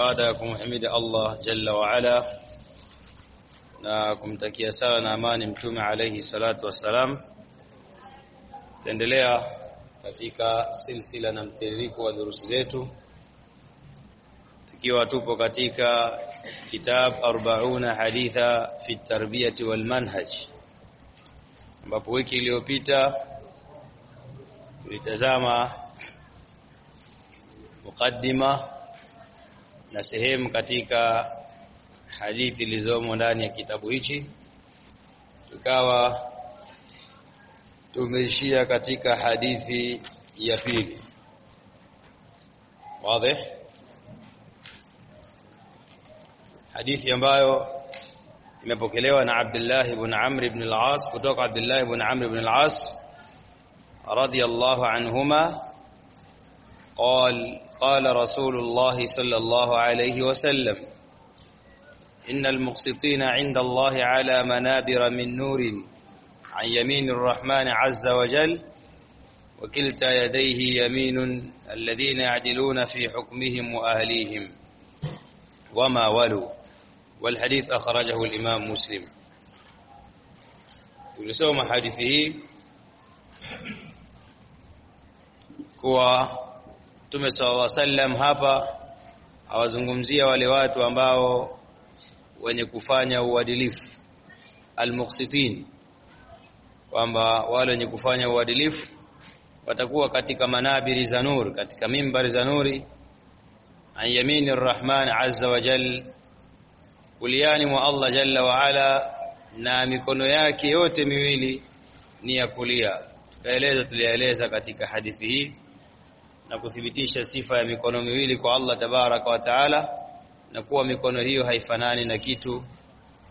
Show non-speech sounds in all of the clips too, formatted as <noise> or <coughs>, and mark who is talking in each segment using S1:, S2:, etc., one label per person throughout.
S1: ibada ya kumhimidi Allah jalla wa ala na kumtakia sala na amani mtume alayhi salatu wassalam tendelea katika silsila na mtiririko wa durusi zetu tukiwa tupo katika kitab 40 haditha fi tarbiyati wal manhaj ambapo wiki iliyopita tulitazama mukaddima na sehemu katika hadithi ilizomo ndani ya kitabu hichi tukawa tumeishia katika hadithi ya pili wazi hadithi ambayo imepokelewa na Abdullah ibn Amr ibn al-As kutoka Abdullah ibn Amr ibn al-As radiyallahu anhuma قال قال رسول الله صلى الله عليه وسلم إن المقسطين عند الله على منابر من نور عن يمين الرحمن عز وجل وكلتا يديه يمين الذين يعدلون في حكمهم وأهليهم وما ولوا والحديث أخرجه الإمام مسلم tulisoma حديثه كوى Mtume sallallahu hapa awazungumzia wale watu ambao wenye kufanya uadilifu almuqsitin, kwamba wale wenye kufanya uadilifu watakuwa katika manabiri za nur, katika mimbari za nuri, an arrahman azza wa jal, kuliani mwa Allah jalla wa ala, na mikono yake yote miwili ni ya kulia. Tukaeleza, tulieleza katika hadithi hii na kuthibitisha sifa ya mikono miwili kwa Allah tabaraka wa taala na kuwa mikono hiyo haifanani na kitu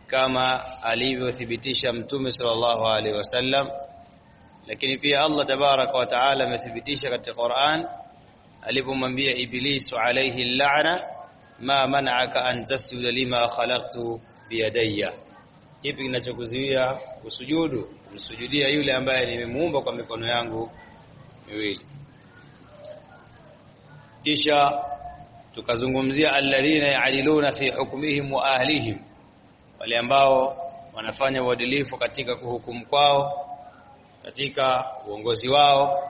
S1: kama alivyothibitisha mtume sallallahu alaihi wasallam lakini pia Allah tabaraka wa taala amethibitisha katika Qur'an alipomwambia Ibilisu alaihi la'na ma man'aka an tasjuda lima khalaqtu biyadayya kipi kinachokuzuia usujudu msujudia yule ambaye nimemuumba kwa mikono yangu miwili kisha tukazungumzia alladhina ya'diluna fi hukmihim wa ahlihim wale ambao wanafanya uadilifu katika kuhukumu kwao katika uongozi wao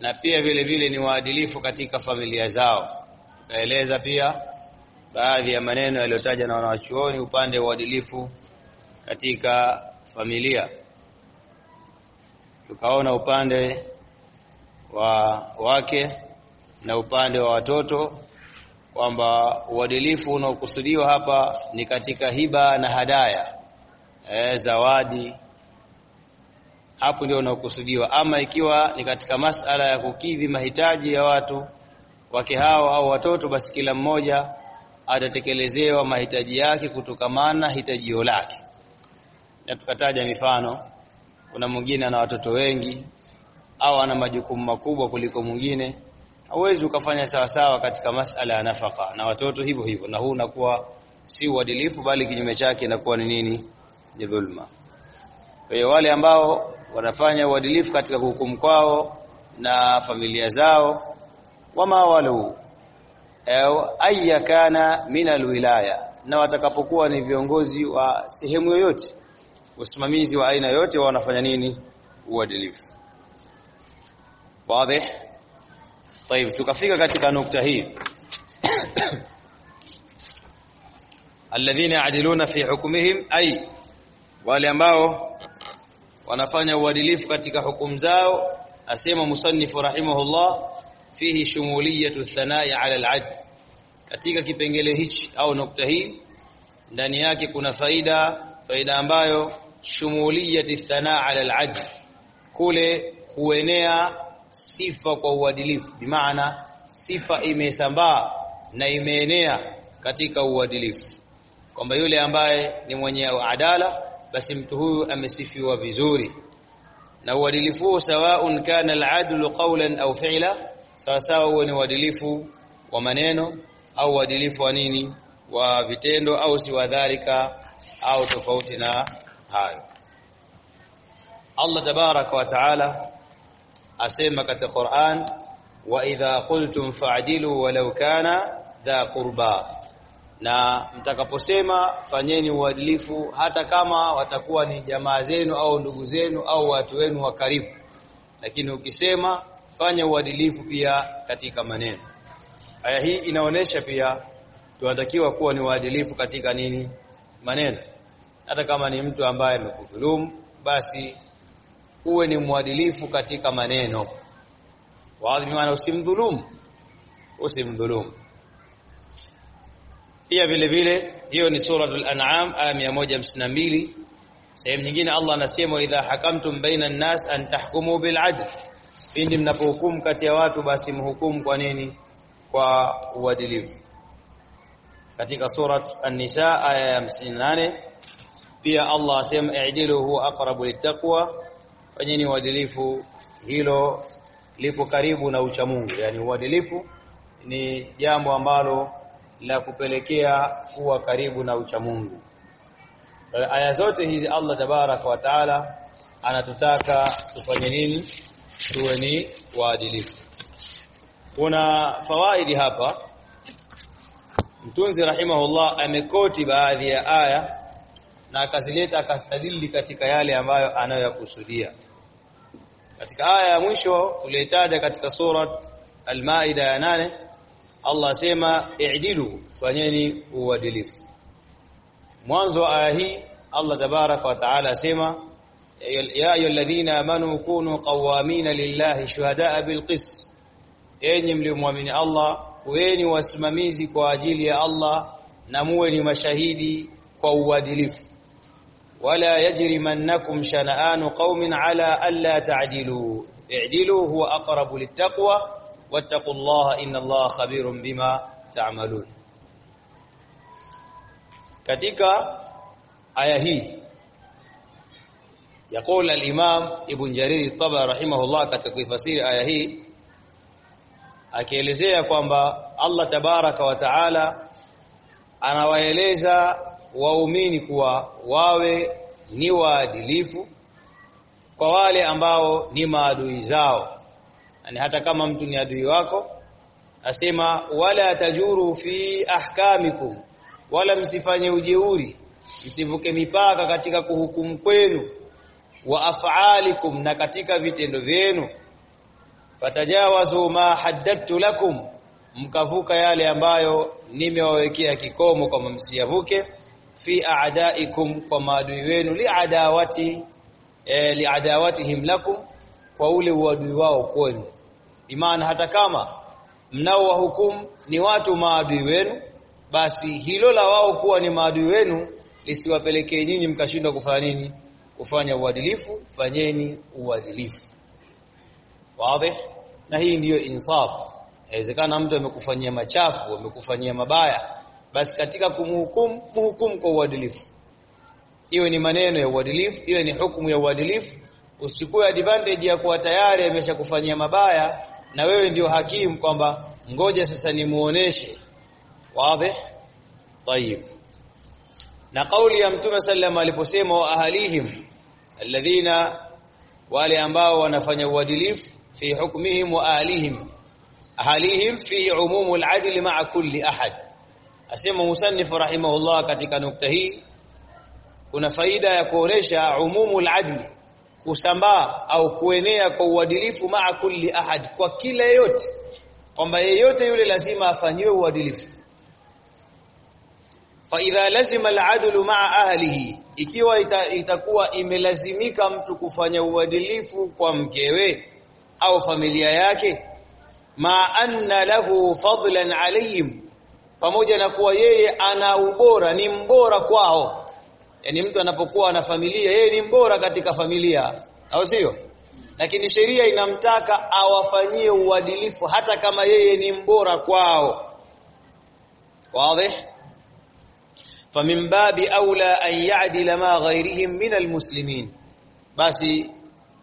S1: na pia vile vile ni waadilifu katika familia zao tukaeleza pia baadhi ya maneno yaliyotaja na wanawachuoni upande wa uadilifu katika familia tukaona upande wa wake na upande wa watoto kwamba uadilifu unaokusudiwa hapa ni katika hiba na hadaya e, zawadi hapo ndio unaokusudiwa. Ama ikiwa ni katika masala ya kukidhi mahitaji ya watu wake hao au watoto, basi kila mmoja atatekelezewa mahitaji yake kutokamana hitajio lake, na tukataja mifano. Kuna mwingine ana watoto wengi au ana majukumu makubwa kuliko mwingine hauwezi ukafanya sawa sawa katika masala ya nafaka na watoto hivyo hivyo, na huu unakuwa si uadilifu, bali kinyume chake inakuwa ni nini? Ni dhulma. Kwa wale ambao wanafanya uadilifu katika hukumu kwao na familia zao, wama walu aya kana min alwilaya, na watakapokuwa ni viongozi wa sehemu yoyote, usimamizi wa aina yote, wanafanya nini? Uadilifu. Wazi. طيب tukafika katika nukta hii <coughs> alladhina ya'diluna fi hukmihim ay wale ambao wanafanya uadilifu katika hukumu zao asema musannifu rahimahullah fihi shumuliyatu thanai ala al-'adl katika kipengele hichi au nukta hii ndani yake kuna faida faida ambayo shumuliyatu thanai ala al-'adl kule kuenea sifa kwa uadilifu bimaana sifa imesambaa na imeenea katika uadilifu kwamba yule ambaye ni mwenye adala basi mtu huyu amesifiwa vizuri na uadilifu sawaun kana al-adlu qawlan au fi'la sawa sawa ni uadilifu wa maneno au uadilifu wa nini wa vitendo au si wadhalika au tofauti na hayo Allah tabaraka wa taala asema katika Qur'an wa idha qultum fa'dilu walau kana dha qurba na mtakaposema fanyeni uadilifu hata kama watakuwa ni jamaa zenu au ndugu zenu au watu wenu wa karibu lakini ukisema fanya uadilifu pia katika maneno aya hii inaonesha pia tunatakiwa kuwa ni waadilifu katika nini maneno hata kama ni mtu ambaye amekudhulumu basi uwe ni mwadilifu katika maneno waadhi maana usimdhulumu usimdhulumu pia vile vile hiyo ni suratul an'am aya 152 sehemu nyingine Allah anasema idha hakamtum baina an-nas an tahkumu bil 'adl pindi mnapohukumu kati ya watu basi mhukumu kwa nini kwa uadilifu katika surat an-nisa aya 58 pia Allah asema i'dilu huwa aqrabu littaqwa fanyeni uadilifu, hilo lipo karibu na uchamungu. Yani uadilifu ni jambo ambalo la kupelekea kuwa karibu na uchamungu. Aya zote hizi Allah tabaraka wa taala anatutaka tufanye nini? Tuwe ni waadilifu. Kuna fawaidi hapa. Mtunzi rahimahullah amekoti baadhi ya aya na akazileta akastadili katika yale ambayo anayoyakusudia katika aya ya mwisho tuliyetaja katika surat al-Maida ya nane Allah asema i'dilu fanyeni uadilifu mwanzo wa aya hii Allah tabaraka wa taala asema ya ayyuhalladhina amanu kunu qawamina lillahi shuhadaa bilqist enyi mliomwamini Allah kuweni wasimamizi kwa ajili ya Allah na muwe ni mashahidi kwa uadilifu ولا يجرمنكم شنآن قوم على ألا تعدلوا اعدلوا هو أقرب للتقوى واتقوا الله إن الله خبير بما تعملون كتيكا آيه يقول الإمام ابن جرير الطبع رحمه الله katika kuifasiri aya hii akielezea kwamba الله تبارك وتعالى أنا وإليزا waumini kuwa wawe ni waadilifu kwa wale ambao ni maadui zao yani hata kama mtu ni adui wako asema wala tajuru fi ahkamikum wala msifanye ujeuri msivuke mipaka katika kuhukumu kwenu wa af'alikum na katika vitendo vyenu fatajawazu ma haddattu lakum mkavuka yale ambayo nimewawekea kikomo kwa msiyavuke fi a'daikum kwa maadui wenu liadawati e, liadawatihim lakum kwa ule uadui wao kwenu imana hata kama mnao wahukumu ni watu maadui wenu basi hilo la wao kuwa ni maadui wenu lisiwapelekee nyinyi mkashindwa kufanya nini kufanya uadilifu fanyeni uadilifu wazi na hii ndiyo insaf inawezekana mtu amekufanyia machafu amekufanyia mabaya basi katika kumhukumu mhukumu kwa uadilifu iwe ni maneno ya uadilifu iwe ni hukumu ya uadilifu usikue advantage ya kuwa tayari ameshakufanyia mabaya na wewe ndio hakimu kwamba ngoja sasa nimuoneshe wazi tayib na kauli ya mtume sallam aliposema wa ahalihim alladhina wale ambao wanafanya uadilifu fi hukmihim wa ahalihim ahalihim fi umumul adl ma'a kulli ahad asema musannifu rahimahullah katika nukta hii kuna faida ya kuonesha umumul adli kusambaa au kuenea kwa uadilifu maa kulli ahad kwa kila yote kwamba yeyote yule lazima afanyiwe uadilifu fa idha lazima al maa ahlihi ikiwa ita, itakuwa imelazimika mtu kufanya uadilifu kwa mkewe au familia yake ma anna lahu fadlan alayhim pamoja na kuwa yeye ana ubora ni mbora kwao yani mtu anapokuwa na familia yeye ni mbora katika familia au sio lakini sheria inamtaka awafanyie uadilifu hata kama yeye ni mbora kwao wazi famin babi aula an ya'dila ma ghairihim min almuslimin basi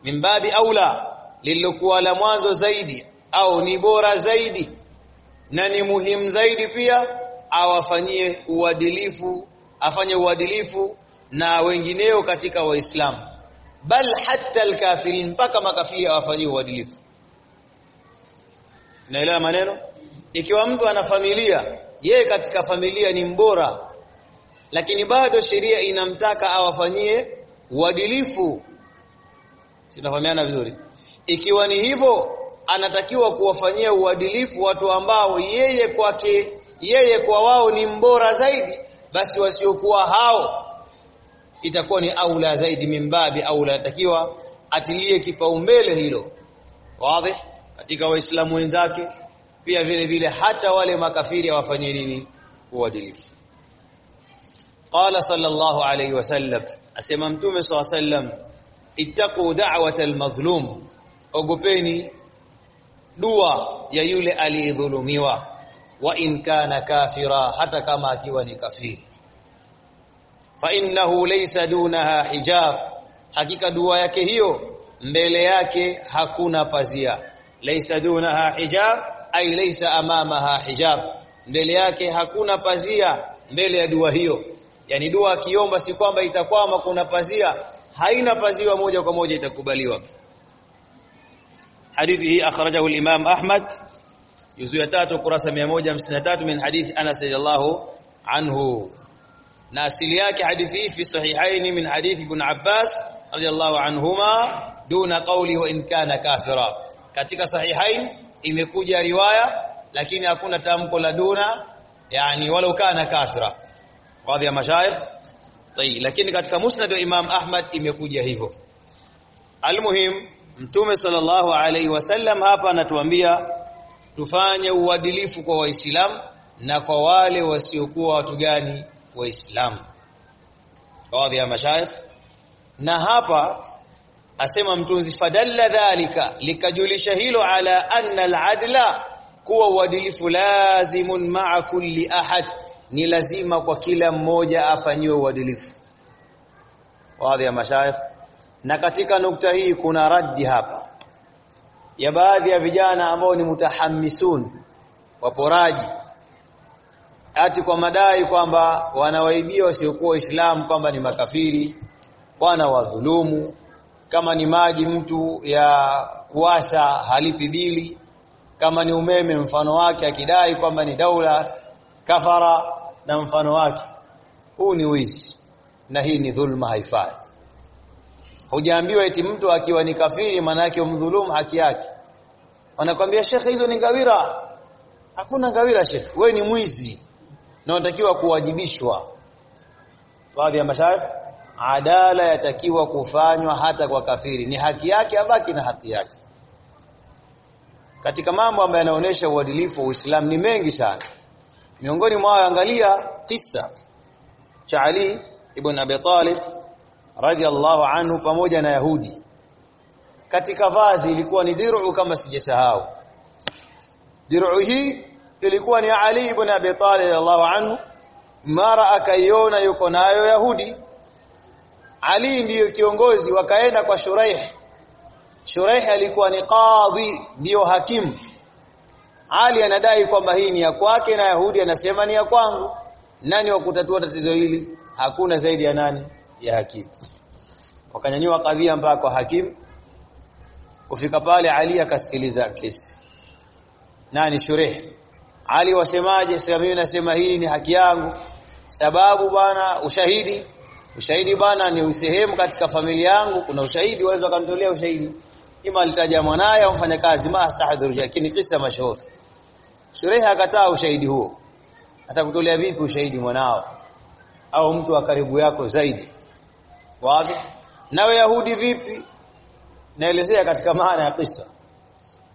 S1: min babi aula lililokuwa la mwanzo zaidi au ni bora zaidi na ni muhimu zaidi pia awafanyie uadilifu afanye uadilifu na wengineo katika waislamu bal hatta alkafirin mpaka makafiri awafanyie uadilifu tunaelewa maneno ikiwa mtu ana familia yeye katika familia ni mbora lakini bado sheria inamtaka awafanyie uadilifu sinafahamiana vizuri ikiwa ni hivyo anatakiwa kuwafanyia uadilifu watu ambao yeye kwake yeye kwa wao ni mbora zaidi basi wasiokuwa hao itakuwa ni aula zaidi mimbabi aula anatakiwa atilie kipaumbele hilo wazi katika waislamu wenzake pia vile vile hata wale makafiri hawafanyie nini uadilifu qala sallallahu alayhi wasallam asema mtume swalla sallam ittaqu da'wata almadhlum ogopeni dua ya yule aliyedhulumiwa wa in kana kafira hata kama akiwa ni kafiri fa innahu laysa dunaha hijab hakika dua yake hiyo mbele yake hakuna pazia laysa dunaha hijab ay laysa amamaha hijab mbele yake hakuna pazia mbele ya dua hiyo yani dua akiomba si kwamba itakwama kuna pazia haina pazia moja kwa moja itakubaliwa hadithi hii akhrajahu al-Imam Ahmad juzu ya 3 kurasa 153 min hadithi Anas radhiyallahu anhu na asili yake hadithi hii fi sahihaini min hadithi Ibn Abbas radhiyallahu anhuma duna qawli wa in kana katika sahihain imekuja riwaya lakini hakuna tamko la duna yani walau kana kafira baadhi ya mashayikh tayi lakini katika musnad wa Imam Ahmad imekuja hivyo almuhim Mtume sallallahu alaihi wasallam hapa anatuambia tufanye uadilifu kwa Waislamu na kwa wale wasiokuwa watu gani Waislamu, baadhi ya mashaikh. Na hapa asema mtunzi, fadalla dhalika, likajulisha hilo ala anna al-adla, kuwa uadilifu lazimun maa kulli ahad, ni lazima kwa kila mmoja afanyiwe uadilifu, baadhi ya mashaikh na katika nukta hii kuna raddi hapa ya baadhi ya vijana ambao ni mutahamisun waporaji ati kwa madai kwamba wanawaibia wasiokuwa Waislamu kwamba ni makafiri wana wadhulumu kama ni maji mtu ya kuasha halipi bili kama ni umeme mfano wake akidai kwamba ni daula kafara na mfano wake huu ni wizi na hii ni dhulma haifai Hujaambiwa eti mtu akiwa ni kafiri maana yake umdhulumu haki yake. Wanakwambia shekhe, hizo ni ngawira. Hakuna ngawira shekhe, wewe ni mwizi na unatakiwa kuwajibishwa. Baadhi ya mashaikh, adala yatakiwa kufanywa hata kwa kafiri, ni haki yake, abaki na haki yake. Katika mambo ambayo yanaonesha uadilifu wa Uislamu ni mengi sana. Miongoni mwao angalia kisa cha Ali ibn Abi Talib radhiallahu anhu pamoja na Yahudi katika vazi ilikuwa ni dir'u kama sijasahau dir'u hii ilikuwa ni Ali ibn Abi Talib radhiallahu anhu mara akaiona yuko nayo Yahudi Ali ndiyo kiongozi wakaenda kwa Shuraih Shuraih alikuwa ni qadhi ndiyo hakimu Ali anadai kwamba hii ni ya kwake na Yahudi anasema ni ya kwangu nani wa kutatua tatizo hili hakuna zaidi ya nani ya hakimu wakanyanyua kadhia mpaka kwa hakimu kufika pale Ali akasikiliza kesi nani Shureh Ali wasemaje sasa mimi nasema hii ni haki yangu sababu bwana ushahidi ushahidi bwana ni sehemu katika familia yangu kuna ushahidi waweza kanitolea ushahidi ima alitaja mwanaye au mfanyakazi ma astahdhuru lakini kisa mashuhuri Shureh akataa ushahidi huo atakutolea vipi ushahidi mwanao au mtu wa karibu yako zaidi wazi na Yahudi vipi naelezea katika maana ya kisa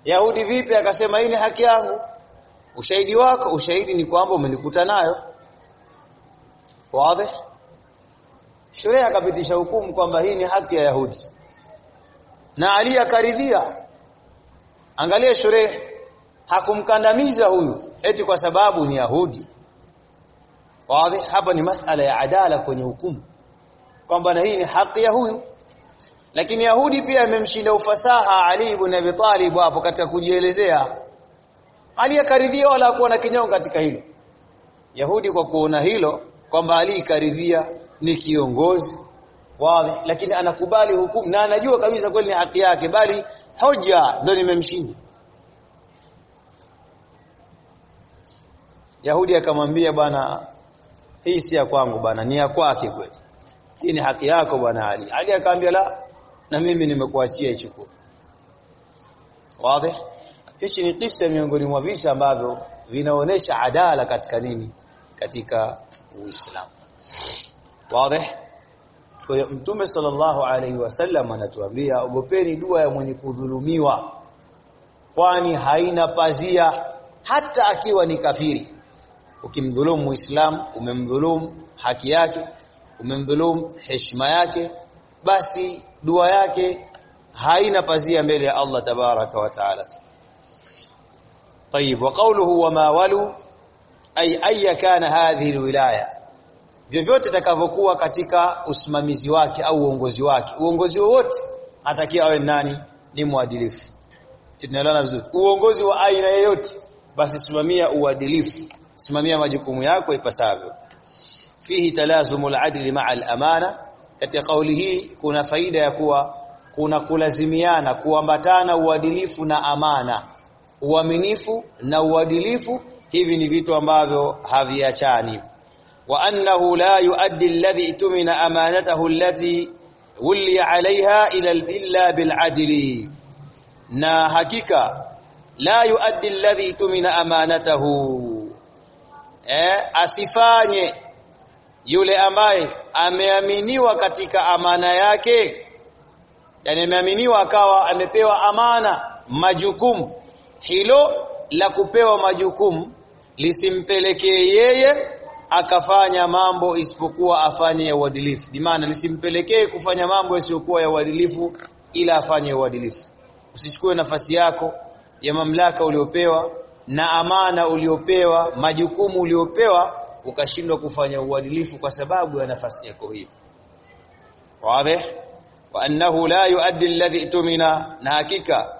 S1: Yahudi vipi akasema hii ni haki yangu ushahidi wako ushahidi ni kwamba umenikuta nayo wazi sheria akapitisha hukumu kwamba hii ni haki ya Yahudi na Ali akaridhia angalia sheria hakumkandamiza huyu eti kwa sababu ni Yahudi wazi hapa ni masala ya adala kwenye hukumu kwamba na hii ni haki ya huyu lakini Yahudi pia amemshinda ufasaha Ali ibn Abi Talib hapo katika kujielezea Ali akaridhia wala kuwa na kinyongo katika hilo Yahudi kwa kuona hilo kwamba Ali karidhia ni kiongozi wazi lakini anakubali hukumu na anajua kabisa kweli ni haki yake bali hoja ndio nimemshinda Yahudi akamwambia bwana hii si ya kwangu bwana ni ya kwake kweli hii ni haki yako bwana Ali. Ali akaambia la, na mimi nimekuachia ichukue. Wazi? Hichi ni kisa miongoni mwa visa ambavyo vinaonesha adala katika nini? Katika Uislamu. Wazi? Kwa hiyo Mtume sallallahu alaihi wasallam anatuambia ogopeni dua ya mwenye kudhulumiwa kwani haina pazia hata akiwa ni kafiri. Ukimdhulumu Muislamu umemdhulumu haki yake umemdhulum heshima yake basi dua yake haina pazia mbele ya Allah tabaraka wa taala طيب وقوله وما ولوا أي أي كان هذه الولاية vyovyote takavyokuwa katika usimamizi wake au uongozi wake uongozi wowote atakia awe nani ni mwadilifu tunaelewana vizuri uongozi wa aina yoyote basi simamia uadilifu simamia majukumu yako ipasavyo fihi talazumu al-adli ma'a al-amana katika kauli hii kuna faida ya kuwa kuna kulazimiana kuambatana uadilifu na amana uaminifu na uadilifu hivi ni vitu ambavyo haviachani wa annahu la yuaddi alladhi tumina amanatahu allati wuli alaiha ila illa bil na hakika la yuaddi alladhi tumina amanatahu eh asifanye yule ambaye ameaminiwa katika amana yake yani ameaminiwa akawa amepewa amana majukumu hilo la kupewa majukumu lisimpelekee yeye akafanya mambo isipokuwa afanye ya uadilifu bimaana lisimpelekee kufanya mambo yasiyokuwa ya uadilifu ila afanye uadilifu usichukue nafasi yako ya mamlaka uliopewa na amana uliopewa majukumu uliopewa ukashindwa kufanya uadilifu kwa sababu ya nafasi yako hiyo wazi wa annahu la yuaddi alladhi tumina na hakika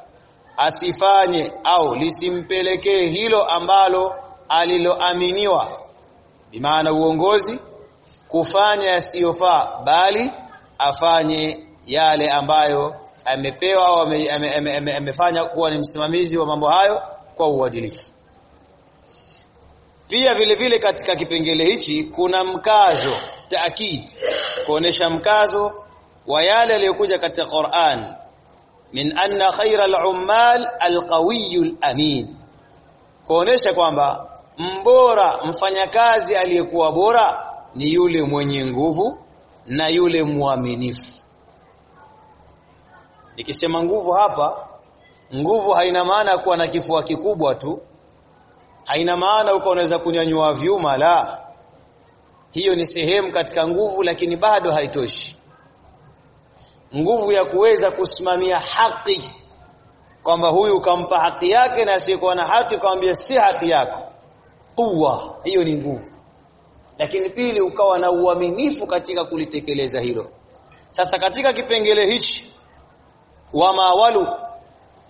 S1: asifanye au lisimpelekee hilo ambalo aliloaminiwa bimaana uongozi kufanya yasiyofaa bali afanye yale ambayo amepewa au amefanya kuwa ni msimamizi wa mambo hayo kwa uadilifu pia vile vile katika kipengele hichi kuna mkazo taakid kuonesha mkazo wa yale aliyokuja katika Qur'an min anna khayra al-ummal al qawiy al-amin kuonesha kwamba mbora mfanyakazi aliyekuwa bora ni yule mwenye nguvu na yule mwaminifu nikisema nguvu hapa nguvu haina maana kuwa na kifua kikubwa tu haina maana uko unaweza kunyanyua vyuma la hiyo ni sehemu katika nguvu lakini bado haitoshi nguvu ya kuweza kusimamia haki kwamba huyu ukampa haki yake na asiyekuwa na haki ukamwambia si haki yako kuwa hiyo ni nguvu lakini pili ukawa na uaminifu katika kulitekeleza hilo sasa katika kipengele hichi wa mawalu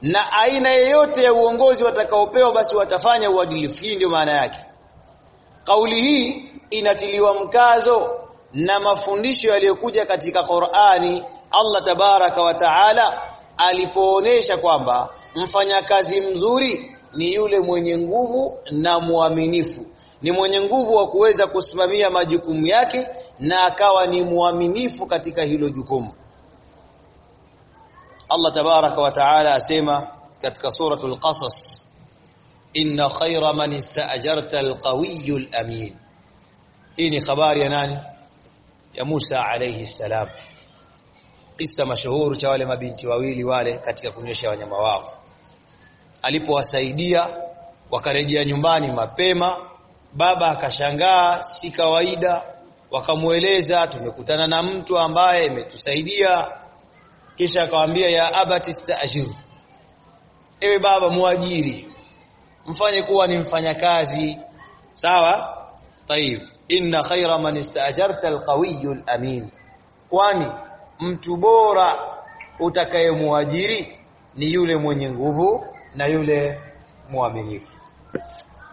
S1: na aina yoyote ya uongozi watakaopewa basi watafanya uadilifu hii ndio maana yake kauli hii inatiliwa mkazo na mafundisho yaliyokuja katika Qur'ani Allah tabaraka wa taala alipoonesha kwamba mfanyakazi mzuri ni yule mwenye nguvu na mwaminifu ni mwenye nguvu wa kuweza kusimamia majukumu yake na akawa ni mwaminifu katika hilo jukumu Allah tabaraka wa taala asema katika suratul qasas inna khayra man istajarta alqawiyul amin hii ni habari ya nani ya Musa alayhi salam kisa mashuhuri cha wale mabinti wawili wale katika kunyesha wanyama wao alipowasaidia wakarejea nyumbani mapema baba akashangaa si kawaida wakamueleza tumekutana na mtu ambaye imetusaidia kisha akamwambia ya abati staajir ewe baba muajiri mfanye kuwa ni mfanyakazi sawa tayib inna khaira man istaajarta alqawiyyu alamin kwani mtu bora utakayemuajiri ni yule mwenye nguvu na yule muaminifu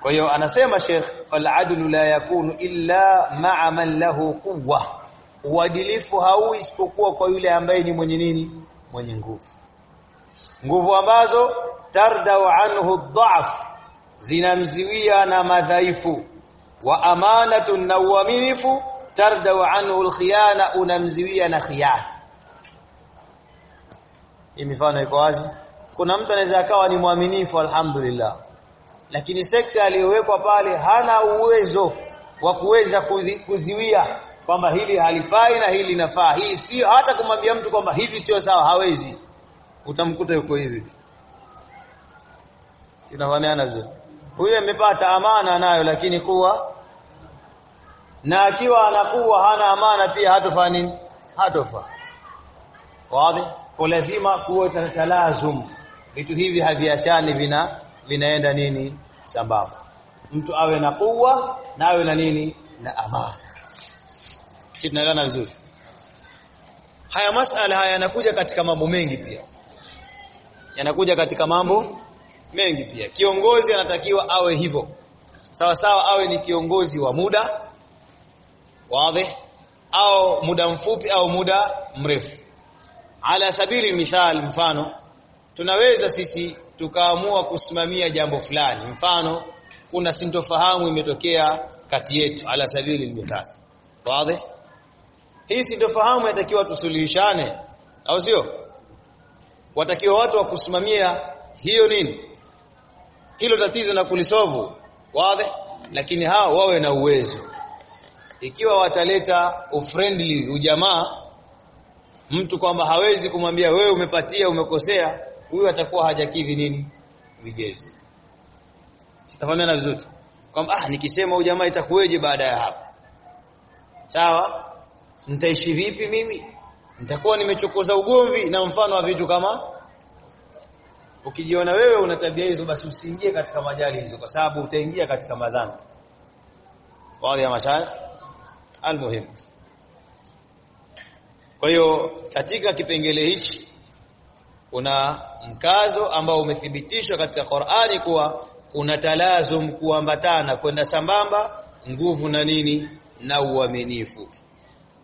S1: kwa hiyo anasema Sheikh fal adlu la yakunu illa ma'a man lahu quwwah uadilifu hau isipokuwa kwa yule ambaye ni mwenye nini mwenye nguvu nguvu ambazo tardau anhu dhaf zinamziwia na madhaifu wa amanatu na uaminifu tardau anhu alkhiana unamziwia na khiana hii mifano iko wazi kuna mtu anaweza akawa ni mwaminifu alhamdulillah lakini sekta aliyowekwa pale hana uwezo wa kuweza kuziwia kwamba hili halifai na hili linafaa. Hii si hata kumwambia mtu kwamba hivi sio sawa, hawezi. Utamkuta yuko hivi. Tunafahamiana vizuri. Huyu amepata amana nayo, lakini kuwa na akiwa anakuwa hana amana pia hatofaa nini? Hatofaa. Wazi? Kwa lazima kuwe talazum. Vitu hivi haviachani, vina vinaenda nini sambamba. Mtu awe na kuwa na awe na nini na amana si tunaelewana vizuri haya masala haya yanakuja katika mambo mengi pia yanakuja katika mambo mengi pia kiongozi anatakiwa awe hivyo sawa sawa awe ni kiongozi wa muda wazi au muda mfupi au muda mrefu ala sabili mithal mfano tunaweza sisi tukaamua kusimamia jambo fulani mfano kuna sintofahamu imetokea kati yetu ala sabili mithal wazi hii sintofahamu inatakiwa tusuluhishane, au sio? Watakiwa watu wa kusimamia hiyo nini, hilo tatizo na kulisovu wazi, lakini hao wawe na uwezo. Ikiwa wataleta ufriendly, ujamaa, mtu kwamba hawezi kumwambia wewe umepatia, umekosea, huyu atakuwa hajakivi nini vigezo. Sitafahamiana vizuri kwamba ah, nikisema ujamaa itakuweje baada ya hapo? Sawa, nitaishi vipi mimi nitakuwa nimechokoza ugomvi na mfano wa vitu kama ukijiona wewe una tabia hizo basi usiingie katika majali hizo kwa sababu utaingia katika madhambi wale ya mashaya almuhim kwa hiyo katika kipengele hichi kuna mkazo ambao umethibitishwa katika Qur'ani kuwa kuna talazum kuambatana kwenda sambamba nguvu na nini na uaminifu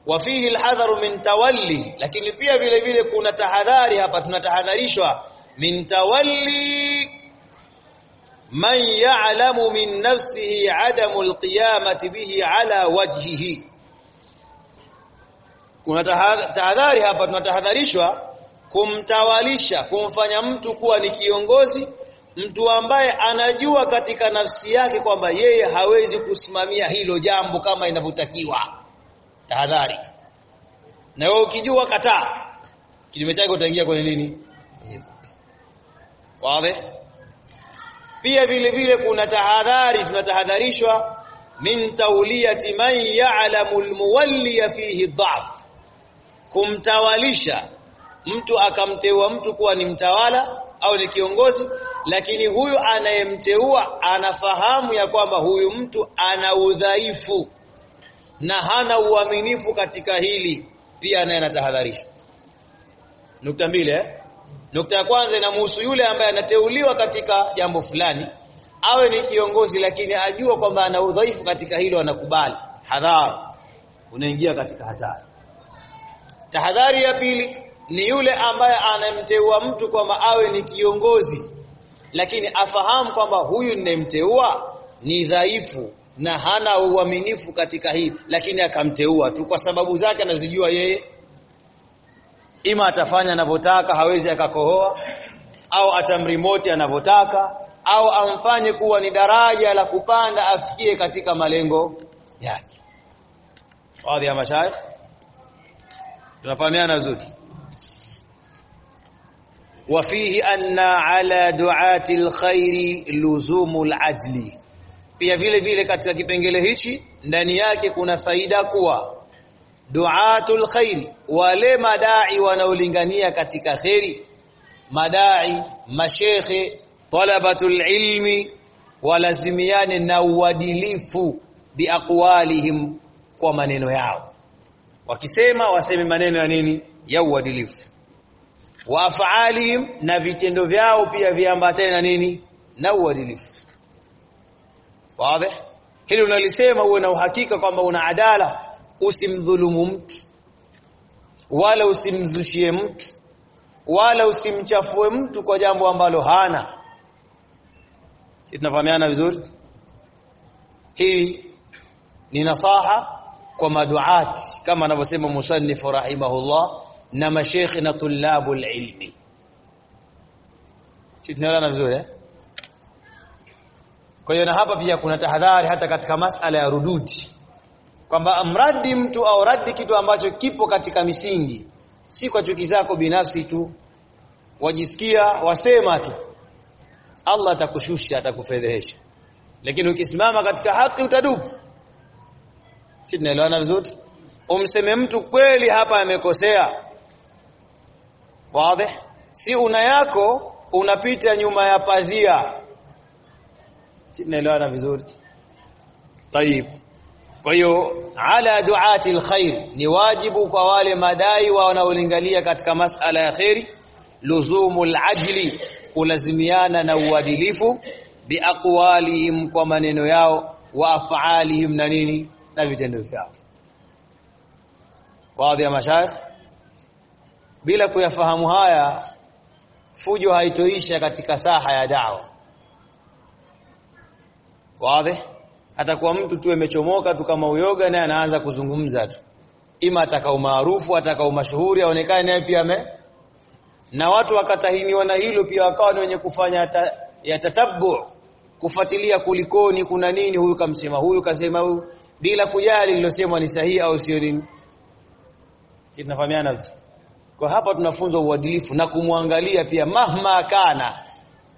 S1: wa fihi alhadharu min tawalli lakini pia vile vile kuna tahadhari hapa tunatahadharishwa min tawalli man ya'lamu min nafsihi adamu alqiyamati bihi ala wajhihi kuna tahadhari hapa tunatahadharishwa kumtawalisha kumfanya mtu kuwa ni kiongozi mtu ambaye anajua katika nafsi yake kwamba yeye hawezi kusimamia hilo jambo kama inavyotakiwa tahadhari na wewe ukijua kataa kinyume chake utaingia kwenye nini wale pia vile vile kuna tahadhari tunatahadharishwa min tauliyati man ya'lamu almuwalli fihi dha'f kumtawalisha mtu akamteua mtu kuwa ni mtawala au ni kiongozi lakini huyu anayemteua anafahamu ya kwamba huyu mtu ana udhaifu na hana uaminifu katika hili pia naye anatahadharishwa nukta mbili eh nukta ya kwanza inamhusu yule ambaye anateuliwa katika jambo fulani awe ni kiongozi lakini ajua kwamba ana udhaifu katika hilo anakubali hadhar unaingia katika hatari tahadhari ya pili ni yule ambaye anamteua mtu kwamba awe ni kiongozi lakini afahamu kwamba huyu ninemteua ni dhaifu na hana uaminifu katika hii lakini akamteua tu kwa sababu zake anazijua yeye ima atafanya anavyotaka hawezi akakohoa au atamrimoti anavyotaka au amfanye kuwa ni daraja la kupanda afikie katika malengo yake baadhi ya mashaikh tunafahamiana zuri fihi anna ala du'ati alkhairi luzumul adli pia vile vile katika kipengele hichi ndani yake kuna faida kuwa duatul khair wale madai wanaolingania katika kheri, madai mashekhe, talabatul ilmi, walazimiane na uadilifu biaqwalihim, kwa maneno yao. Wakisema waseme maneno ya nini? Ya uadilifu wa afalihim, na vitendo vyao pia viambatane na nini? Na uadilifu wazi hili unalisema uwe na uhakika kwamba una adala usimdhulumu mtu wala usimzushie mtu wala usimchafue mtu kwa jambo ambalo hana tunafahamiana vizuri hii ni nasaha kwa maduati kama anavyosema musannif rahimahullah na mashekhi na tulabu ilmi sisi tunaelewana vizuri eh kwa hiyo na hapa pia kuna tahadhari hata katika masala ya rududi kwamba mradi mtu au radi kitu ambacho kipo katika misingi si kwa chuki zako binafsi tu wajisikia wasema tu Allah atakushusha atakufedhehesha lakini ukisimama katika haki utadubu si tunaelewana vizuri umseme mtu kweli hapa amekosea wazi si una yako unapita nyuma ya pazia tunaelewana vizuri tayib kwa hiyo ala duati alkhair ni wajibu kwa wale madai wanaolingalia katika masala ya khairi luzumul ajli kulazimiana na uadilifu biaqwalihim kwa maneno yao wa af'alihim na nini na vitendo vyao baadhi ya mashaikh bila kuyafahamu haya fujo haitoisha katika saha ya dawa wazi atakuwa mtu tu amechomoka tu kama uyoga naye anaanza kuzungumza tu ima ataka umaarufu ataka umashuhuri aonekane naye pia ame na watu wakatahiniwa na hilo pia wakawa ni wenye kufanya ya tatabbu kufuatilia kulikoni kuna nini huyu kamsema huyu kasema huyu bila kujali lilosemwa ni sahihi au sio nini tunafahamiana kwa hapa tunafunzwa uadilifu na kumwangalia pia mahma kana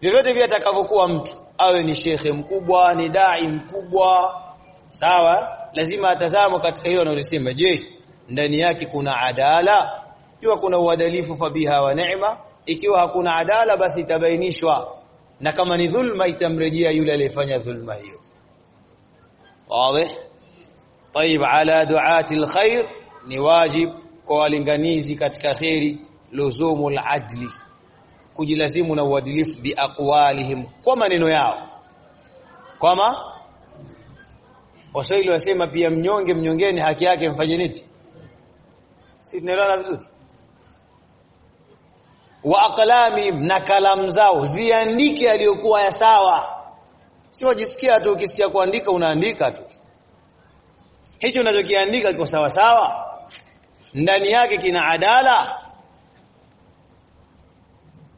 S1: vyovyote vile atakavyokuwa mtu awe ni shekhe mkubwa ni dai mkubwa sawa lazima atazamo katika hilo analosema je ndani yake kuna adala ikiwa kuna uadilifu fabiha wa neema ikiwa hakuna adala basi itabainishwa na kama ni dhulma itamrejea yule aliyefanya dhulma hiyo wale طيب على duati الخير ni wajib kwa walinganizi katika khairi luzumul adli kujilazimu na uadilifu biaqwalihim, kwa maneno yao. Kama Waswahili wasema pia, mnyonge mnyongeni haki yake, mfanye nini? Si tunaelewana vizuri? Wa aqlami na kalamu zao ziandike aliyokuwa ya sawa, si wajisikia tu, ukisikia kuandika unaandika tu hicho unachokiandika kiko sawa sawa, ndani yake kina adala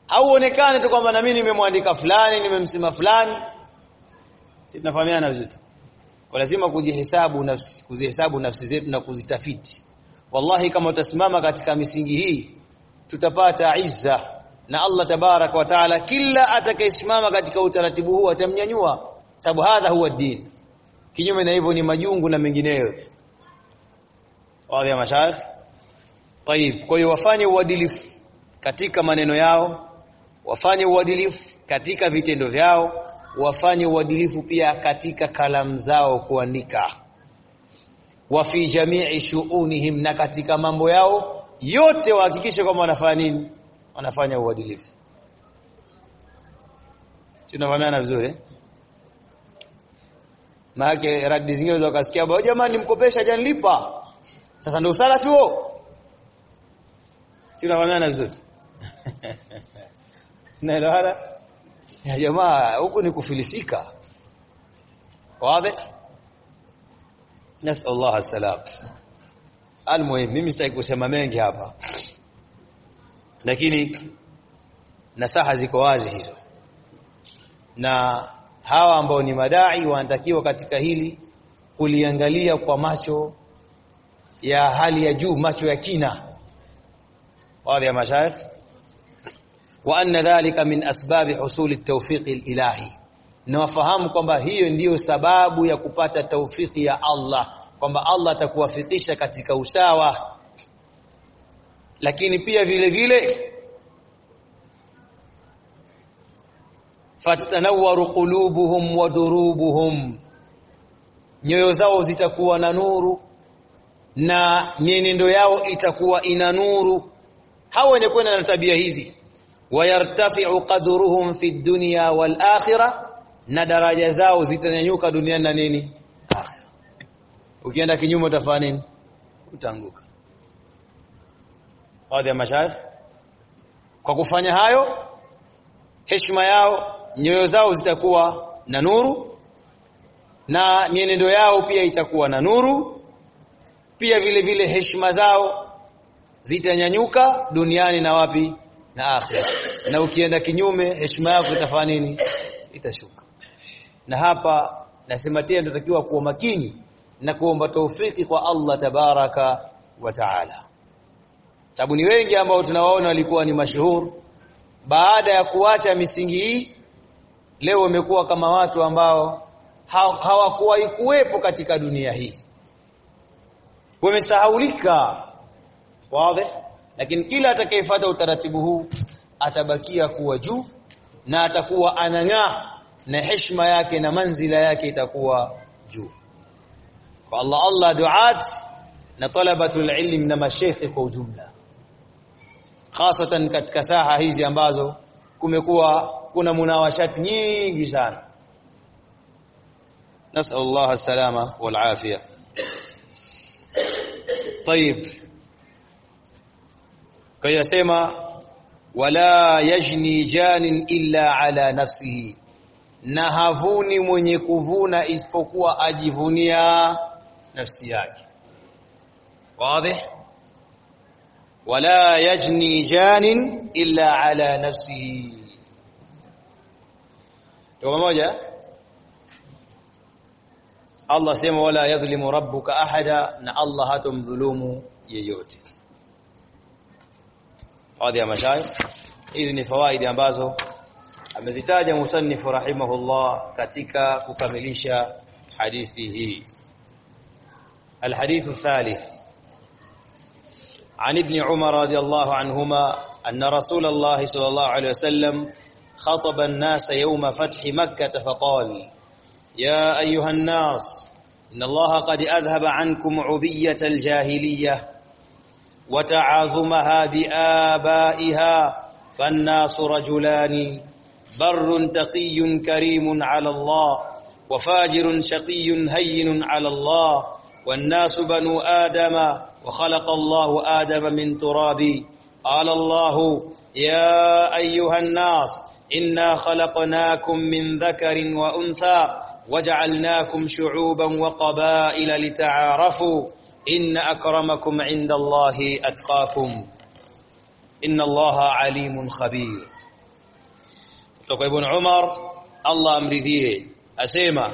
S1: au uonekane tu kwamba na mimi nimemwandika fulani nimemsema fulani si tunafahamiana vizuri kwa lazima kujihesabu nafsi kuzihesabu nafsi zetu na kuzitafiti wallahi kama utasimama katika misingi hii tutapata izza na Allah tabarak wa taala kila atakayesimama katika utaratibu huu atamnyanyua sababu hadha huwa din kinyume na hivyo ni majungu na mengineyo wale mashaikh tayib kwa hiyo wafanye uadilifu katika maneno yao wafanye uadilifu katika vitendo vyao wafanye uadilifu pia katika kalamu zao kuandika wa fi jamii shuunihim na katika mambo yao yote wahakikishe kwamba wanafanya nini wanafanya uadilifu tunafahamiana vizuri eh? maana radi zingine za ukasikia bwana jamani nimkopesha janlipa sasa ndio usalafi huo tunafahamiana vizuri <laughs> naelewana ya jamaa huku ni kufilisika wazi nasal Allah salam almuhim mimi sitaki kusema mengi hapa lakini nasaha ziko wazi hizo na hawa ambao ni madai wanatakiwa katika hili kuliangalia kwa macho ya hali ya juu macho ya kina Wazi ya mashaikh wa anna dhalika min asbabi husuli tawfiqi ilahi, na wafahamu kwamba hiyo ndiyo sababu ya kupata taufiki ya Allah, kwamba Allah atakuwafikisha katika usawa. Lakini pia vile vile fatatanawwaru qulubuhum wa durubuhum, nyoyo zao zitakuwa na nuru na mienendo yao itakuwa ina nuru. Hawa wenye kwenda na tabia hizi wayartafi'u qadruhum fi dunya wal akhirah na daraja zao zitanyanyuka duniani na nini ukienda kinyume utafanya nini utaanguka baadhi ya mashaikh kwa kufanya hayo heshima yao nyoyo zao zitakuwa na nuru na mienendo yao pia itakuwa na nuru pia vile vile heshima zao zitanyanyuka duniani na wapi na akhira na ukienda kinyume heshima yako itafanya nini itashuka na hapa nasema tena tunatakiwa kuwa makini na kuomba taufiki kwa Allah tabaraka wa taala sababu ni wengi ambao tunawaona walikuwa ni mashuhuri baada ya kuacha misingi hii leo wamekuwa kama watu ambao hawakuwahi kuwepo katika dunia hii wamesahaulika wazi lakini kila atakayefuata utaratibu huu atabakia kuwa juu na atakuwa anang'aa na heshima yake na manzila yake itakuwa juu kwa Allah Allah duat na talabatul ilm na mashekhi kwa ujumla hasatan katika saha hizi ambazo kumekuwa kuna munawashati nyingi sana نسأل الله السلامة والعافية طيب Kwa hiyo asema wala yajni janin illa ala nafsihi, na havuni mwenye kuvuna isipokuwa ajivunia nafsi yake. Wazi? Wala yajni janin illa ala nafsihi. Tuko moja Allah sema wala yadhlimu rabbuka ahada, na Allah hatomdhulumu yeyote. baadhi ya mashaikh hizi ni fawaidi ambazo amezitaja musannifu rahimahullah katika kukamilisha hadithi hii الحديث الثالث عن ابن عمر رضي الله عنهما أن رسول الله صلى الله عليه وسلم خطب الناس يوم فتح مكة فقال يا أيها الناس إن الله قد أذهب عنكم عبية الجاهلية وتعاظمها بآبائها فالناس رجلان بر تقي كريم على الله وفاجر شقي هين على الله والناس بنو آدم وخلق الله آدم من تراب قال الله يا أيها الناس إنا خلقناكم من ذكر وأنثى وجعلناكم شعوبا وقبائل لتعارفوا إن أكرمكم عند الله أتقاكم إن الله عليم خبير kutoka ibn Umar Allah amridhie asema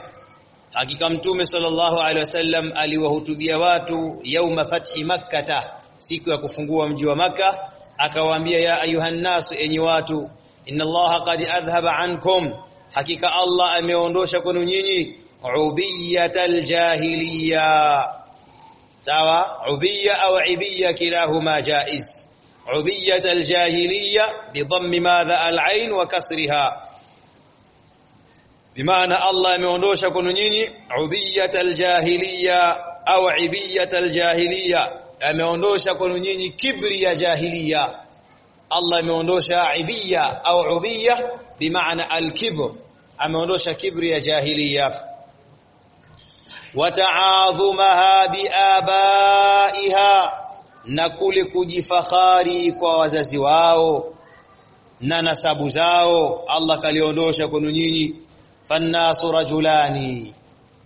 S1: hakika mtume sallallahu alaihi wasallam aliwahutubia watu yauma fathi makkata siku ya kufungua mji wa makka akawaambia ya ayuhan nas enyi watu inna allaha qad adhhaba ankum hakika Allah ameondosha kwenu nyinyi ubiyatal jahiliya سواء عبية أو عبية كلاهما جائز عبية الجاهلية بضم ماذا العين وكسرها بمعنى الله يمونوش كن نيني عبية الجاهلية أو عبية الجاهلية يمونوش كن نيني كبرية جاهلية الله يمونوش عبية أو عبية بمعنى الكبر يمونوش كبرية جاهلية wataadhumaha biabaiha na kule kujifahari kwa wazazi wao na nasabu zao Allah kaliondosha kwenu nyinyi fannasu rajulani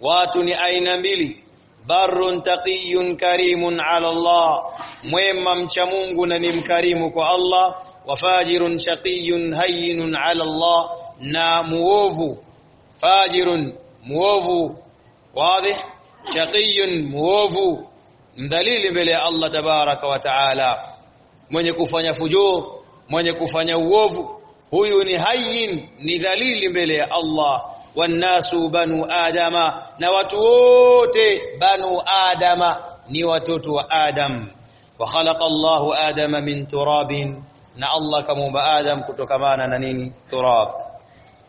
S1: watu ni aina mbili barrun taqiyun karimun ala Allah mwema mcha Mungu na ni mkarimu kwa Allah wafajirun shaqiyun hayyinun ala Allah na muovu fajirun muovu wadhi shaqiyun muovu mdhalili mbele ya Allah tabaraka wa taala mwenye kufanya fujur mwenye kufanya uovu huyu ni hayyin ni dhalili mbele ya Allah wannasu banu adama na watu wote banu adama ni watoto wa adam wa khalaqa Allahu adama min turabin na Allah kamuumba adam kutokamana na nini turab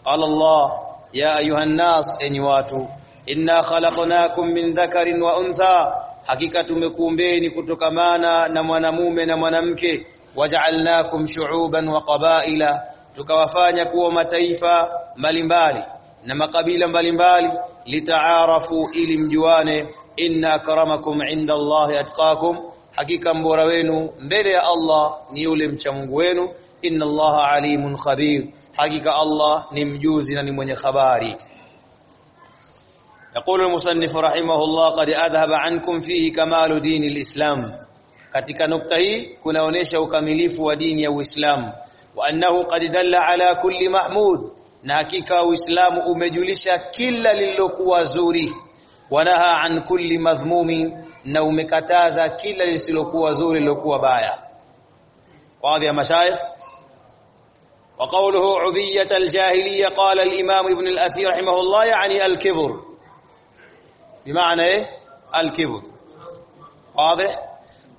S1: qala Allah ya ayuha nas enyi watu inna khalaqnakum min dhakarin wa untha hakika tumekuumbeni kutokamana na mwanamume na mwanamke waja'alnakum shu'uban wa qabaila tukawafanya kuwa mataifa mbalimbali na makabila mbalimbali litaarafu ili mjuane inna akramakum inda Allahi atqakum hakika mbora wenu mbele ya Allah ni yule mcha Mungu wenu inna Allaha alimun khabir hakika Allah ni mjuzi na ni mwenye habari يقول المصنف رحمه الله قد اذهب عنكم فيه كمال دين الإسلام katika nukta hii kunaonesha ukamilifu wa dini ya Uislamu wa annahu qad dalla ala kulli mahmud na hakika Uislamu umejulisha kila lililokuwa zuri wanaha an kulli madhmumi na umekataza kila lisilokuwa zuri lilokuwa baya baadhi ya mashayikh وقوله عبية الجاهلية قال الإمام ابن الأثير رحمه الله يعني الكبر بمعنى ايه الكبر واضح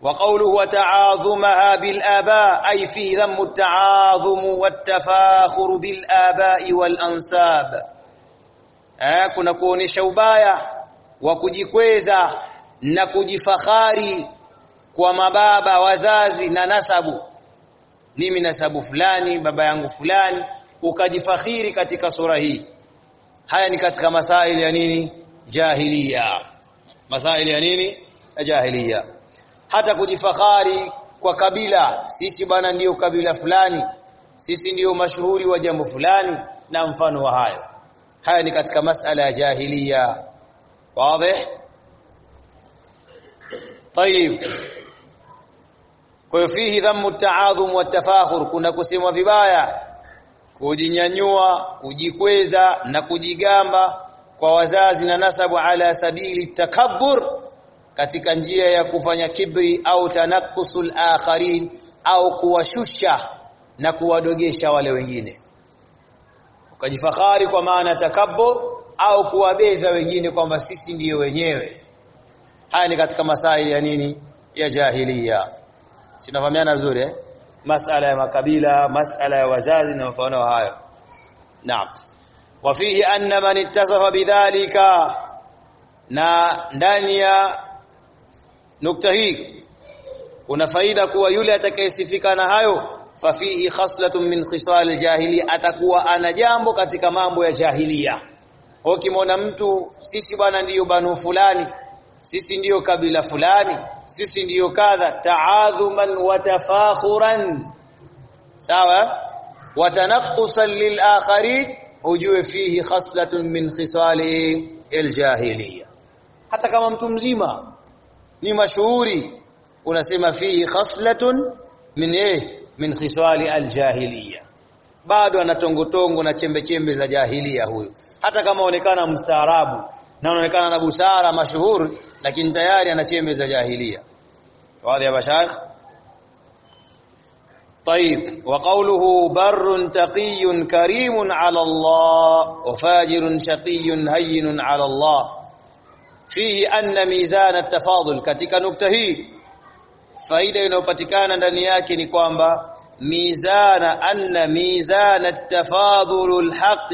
S1: وقوله وتعاظمها بالآباء أي في ذم التعاظم والتفاخر بالآباء والأنساب كنا كون شوبايا وكجي كويزا نكجي فخاري كما بابا وزازي ننسب نيمي نسب فلاني بابا يانغو فلاني وكجي فخيري كتك سرهي هاي نكتك يعني مسائل يا يعني jahiliya masaili ya nini ya jahiliya hata kujifakhari kwa kabila sisi bana ndiyo kabila fulani sisi ndiyo mashuhuri wa jambo fulani na mfano wa hayo haya ni katika masala ya jahiliya wazi طيب kwa fihi dhammu taadhum wa tafakhur kuna kusemwa vibaya kujinyanyua kujikweza na kujigamba kwa wazazi na nasabu ala sabili takabbur katika njia ya kufanya kibri au tanakkusul akharin au kuwashusha na kuwadogesha wale wengine ukajifakhari kwa maana takabbur au kuwabeza wengine kwamba sisi ndiyo wenyewe haya ni katika masaa ya nini ya jahiliya tunafahamiana vizuri eh masala ya makabila masala ya wazazi na mfano hayo naam wa fihi anna man ittasafa bidhalika ndani ya nukta hii kuna faida kuwa yule atakayesifika na hayo fafihi khaslatun min khisal aljahiliya atakuwa ana jambo katika mambo ya jahiliya ukimwona mtu sisi bwana ndiyo banu fulani sisi ndiyo kabila fulani sisi ndiyo kadha ta'adhuman wa tafakhuran sawa watanaqusan lil akharin ujue fihi khaslatun min khisali aljahiliya hata kama mtu mzima ni mashuhuri unasema fihi khaslatun min eh min khisali aljahiliya bado anatongotongo na chembe chembe za jahiliya huyo hata kama onekana mstaarabu na anaonekana na busara mashuhuri lakini tayari ana chembe za jahiliya baadhi ya mashayikh طيب وقوله بر تقي كريم على الله وفاجر شقي هين على الله فيه أن ميزان التفاضل كتك نكته فإذا ينوبتكان دنياك نقوامبا ميزان أن ميزان التفاضل الحق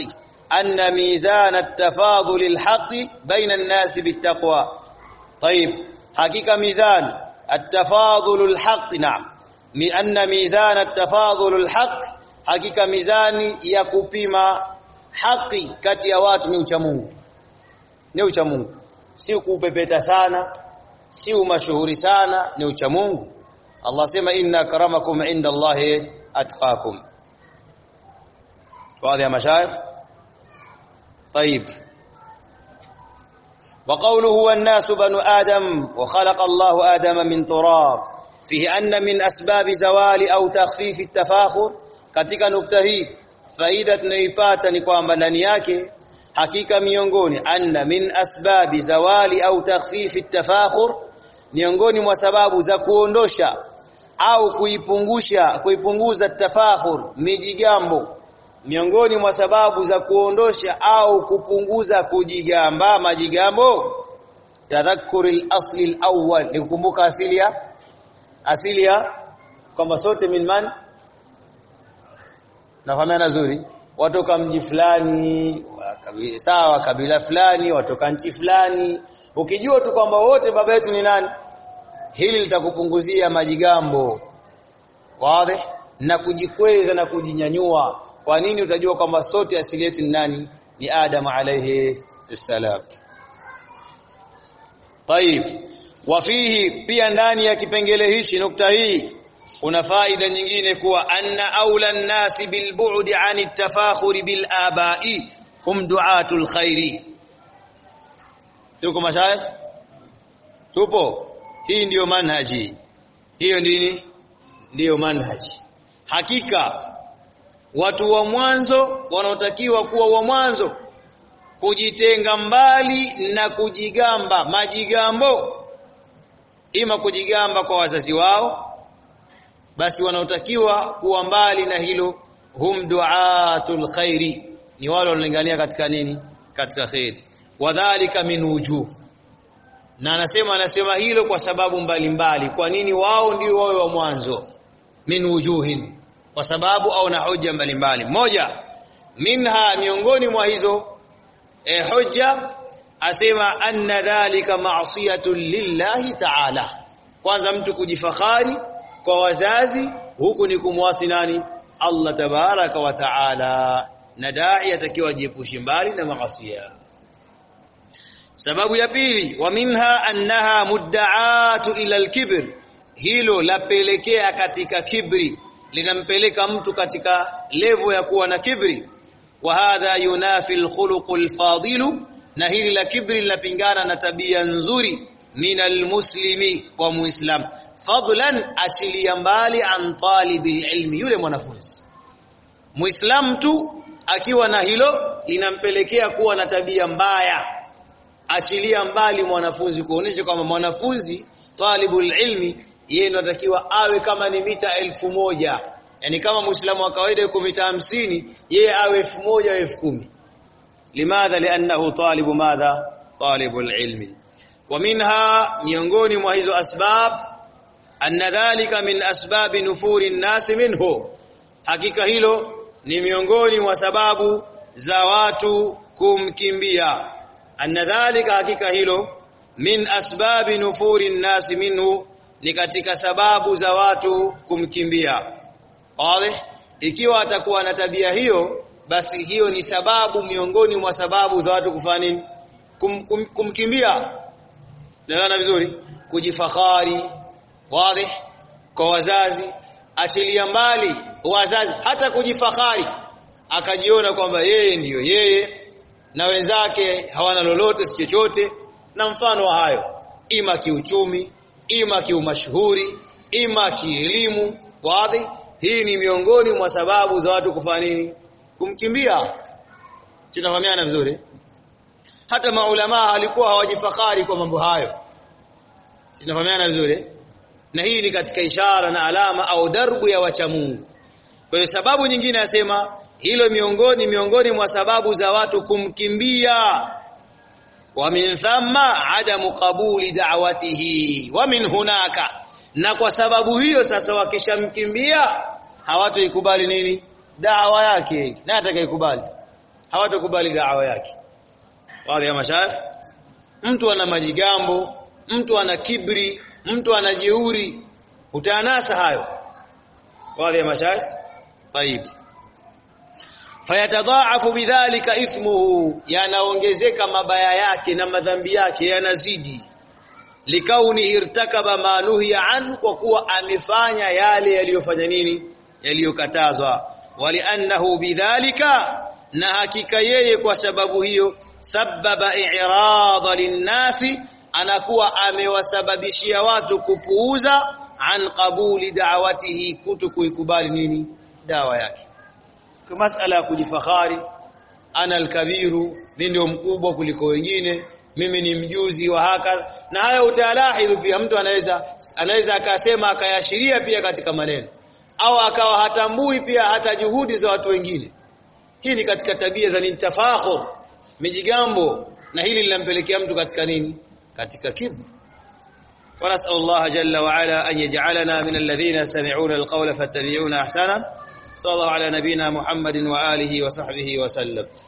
S1: أن ميزان التفاضل الحق بين الناس بالتقوى طيب حقيقة ميزان التفاضل الحق نعم ni anna mizana tafadhulul haq hakika mizani ya kupima haki kati ya watu ni ucha Mungu ni ucha Mungu si kupepeta sana si umashuhuri sana ni ucha Mungu Allah sema inna karamakum inda Allah atqakum واضح يا مشايخ طيب وقوله والناس بنو آدم وخلق الله آدم من تراب fihi anna min asbabi zawali au takhfifi tafakhur katika nukta hii faida tunayoipata ni kwamba ndani yake hakika miongoni anna min asbabi zawali au takhfifi tafakhur miongoni mwa sababu za kuondosha au kuipungusha kuipunguza tafakhur mijigambo miongoni mwa sababu za kuondosha au kupunguza kujigamba majigambo tadhakkuri al-asli al-awwal nikumbuka asili ya asili ya kwamba sote minman nafahamiana nzuri watoka mji fulani sawa kabila fulani watoka nchi fulani ukijua tu kwamba wote baba yetu ni nani hili litakupunguzia majigambo wazi na kujikweza na kujinyanyua kwa nini utajua kwamba sote asili yetu ni nani ni Adam alayhi salam طيب wafihi pia ndani ya kipengele hichi nukta hii kuna faida nyingine kuwa anna aula nnasi bilbu'di an at-tafakhuri bil aba'i hum du'atul khairi tuko mashaikh tupo hii ndiyo manhaji hiyo nini ndiyo manhaji hakika watu wa mwanzo wanaotakiwa kuwa wa mwanzo kujitenga mbali na kujigamba majigambo ima kujigamba kwa wazazi wao basi wanaotakiwa kuwa mbali na hilo hum duatul khairi ni wale walengania katika nini katika khairi wadhālika min wujuh na anasema anasema hilo kwa sababu mbalimbali mbali. kwa nini wao ndio wawe wa mwanzo min wujuhin kwa sababu au na hoja mbalimbali moja minha miongoni mwa hizo eh, hoja asema anna dhalika ma'siyatun lillahi ta'ala kwanza mtu kujifahari kwa wazazi huku ni kumwasi nani Allah tabaraka wa taala na dai atakiwa jiepushe mbali na maasi sababu ya pili wa minha annaha muddaatu ila alkibr hilo lapelekea katika kibri linampeleka mtu katika levo ya kuwa na kibri wa hadha yunafi alkhuluq alfadilu na hili la kibri linapingana na tabia nzuri minal muslimi kwa muislam fadlan achilia mbali an talibil ilmi yule mwanafunzi muislam tu akiwa na hilo linampelekea kuwa na tabia mbaya achilia mbali mwanafunzi kuonesha kwamba mwanafunzi talibul ilmi yeye anatakiwa awe kama ni mita elfu moja yani kama muislamu wa kawaida yuko mita hamsini yeye awe elfu moja au elfu kumi limadha liannahu talibu madha talibul ilmi wa minha miongoni mwa hizo asbab anna dhalika min asbabi nufuri an-nas minhu hakika hilo ni miongoni mwa sababu za watu kumkimbia anna dhalika hakika hilo min asbabi nufuri an-nas minhu ni katika sababu za watu kumkimbia wale ikiwa atakuwa na tabia hiyo basi hiyo ni sababu miongoni mwa sababu za watu kufanya nini kum, kum, kumkimbia naelewana vizuri kujifakhari wazi kwa wazazi achilia mbali wazazi hata kujifakhari akajiona kwamba yeye ndiyo yeye na wenzake hawana lolote si chochote na mfano wa hayo ima kiuchumi ima kiumashuhuri ima kielimu wazi hii ni miongoni mwa sababu za watu kufanya nini kumkimbia tunafahamiana vizuri hata maulama alikuwa hawajifahari kwa mambo hayo tunafahamiana vizuri na hii ni katika ishara na alama au darbu ya wacha Mungu kwa hiyo sababu nyingine asema hilo miongoni miongoni mwa sababu za watu kumkimbia wa min thamma adamu qabuli da'watihi wa min hunaka na kwa sababu hiyo sasa wakishamkimbia hawatoikubali nini da'wa yake na atakayekubali hawatakubali da'wa yake wale ya mashaikh mtu ana majigambo mtu ana kibri mtu ana jeuri utanasa hayo wale ya mashaikh tayib fayatadhaafu bidhalika ithmuhu yanaongezeka mabaya yake na madhambi yake yanazidi likauni irtakaba ma nuhiya an kwa kuwa amefanya yale yaliyofanya nini yaliyokatazwa waliannahu bidhalika na hakika yeye kwa sababu hiyo sababa i'rada linnasi anakuwa amewasababishia watu kupuuza an qabuli da'watihi kutu kuikubali nini dawa yake kwa masala ya kujifakhari ana alkabiru mimi ndio mkubwa kuliko wengine mimi ni mjuzi wa haka na haya utayalahidhu pia mtu anaweza anaweza akasema akayashiria pia katika maneno au akawa hatambui pia hata juhudi za watu wengine hii ni katika tabia za lintafakhur mijigambo na hili linampelekea mtu katika nini katika kibu. jalla wa ala an yaj'alana min alladhina yastami'una alqawla fattabi'una ahsana. Sallallahu ala nabina Muhammadin wa alihi wa sahbihi wa sallam.